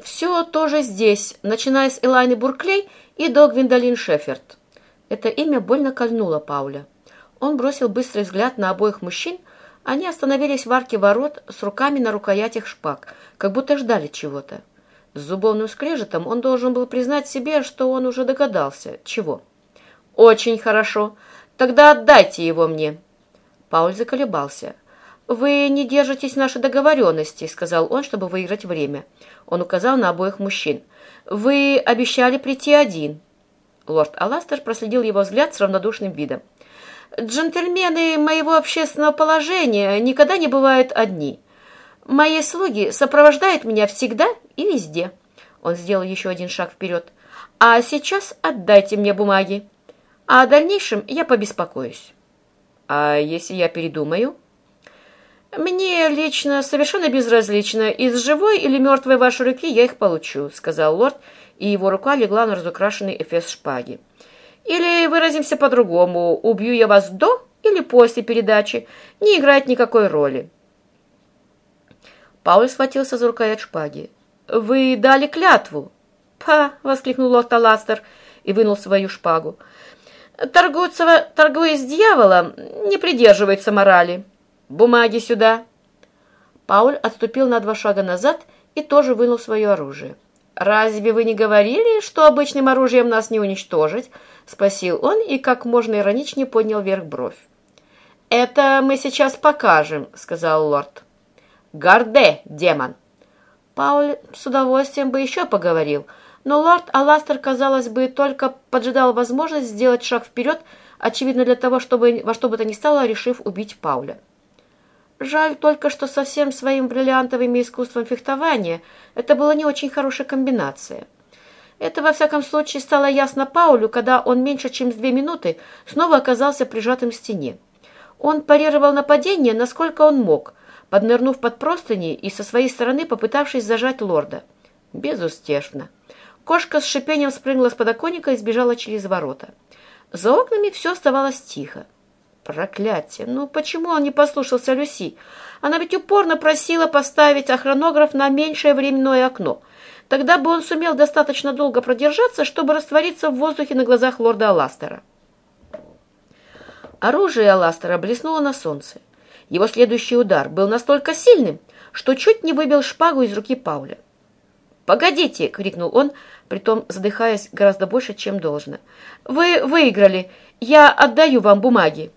Все тоже здесь, начиная с Элайны Бурклей и до Гвиндолин Шеферд. Это имя больно кольнуло Пауля. Он бросил быстрый взгляд на обоих мужчин. Они остановились в арке ворот с руками на рукоятях шпаг, как будто ждали чего-то. С зубовным скрежетом он должен был признать себе, что он уже догадался. Чего? «Очень хорошо. Тогда отдайте его мне». Пауль заколебался. «Вы не держитесь нашей договоренности», — сказал он, чтобы выиграть время. Он указал на обоих мужчин. «Вы обещали прийти один». Лорд Аластер проследил его взгляд с равнодушным видом. «Джентльмены моего общественного положения никогда не бывают одни. Мои слуги сопровождают меня всегда и везде». Он сделал еще один шаг вперед. «А сейчас отдайте мне бумаги, а о дальнейшем я побеспокоюсь». «А если я передумаю?» «Мне лично совершенно безразлично, из живой или мертвой вашей руки я их получу», — сказал лорд, и его рука легла на разукрашенный эфес шпаги. «Или выразимся по-другому, убью я вас до или после передачи, не играет никакой роли». Пауль схватился за рукоять шпаги. «Вы дали клятву!» «Па!» — воскликнул лорд Аластер и вынул свою шпагу. «Торгуется, торгуясь дьяволом, не придерживается морали». «Бумаги сюда!» Пауль отступил на два шага назад и тоже вынул свое оружие. «Разве вы не говорили, что обычным оружием нас не уничтожить?» — спросил он и как можно ироничнее поднял вверх бровь. «Это мы сейчас покажем», — сказал лорд. «Гарде, демон!» Пауль с удовольствием бы еще поговорил, но лорд Аластер, казалось бы, только поджидал возможность сделать шаг вперед, очевидно для того, чтобы во что бы то ни стало, решив убить Пауля. Жаль только, что со всем своим бриллиантовым искусством фехтования это была не очень хорошая комбинация. Это, во всяком случае, стало ясно Паулю, когда он меньше чем с две минуты снова оказался прижатым к стене. Он парировал нападение, насколько он мог, поднырнув под простыни и со своей стороны попытавшись зажать лорда. Безуспешно. Кошка с шипением спрыгнула с подоконника и сбежала через ворота. За окнами все оставалось тихо. Проклятие! Ну почему он не послушался Люси? Она ведь упорно просила поставить охронограф на меньшее временное окно. Тогда бы он сумел достаточно долго продержаться, чтобы раствориться в воздухе на глазах лорда Аластера. Оружие Аластера блеснуло на солнце. Его следующий удар был настолько сильным, что чуть не выбил шпагу из руки Пауля. «Погодите!» — крикнул он, притом задыхаясь гораздо больше, чем должно. «Вы выиграли! Я отдаю вам бумаги!»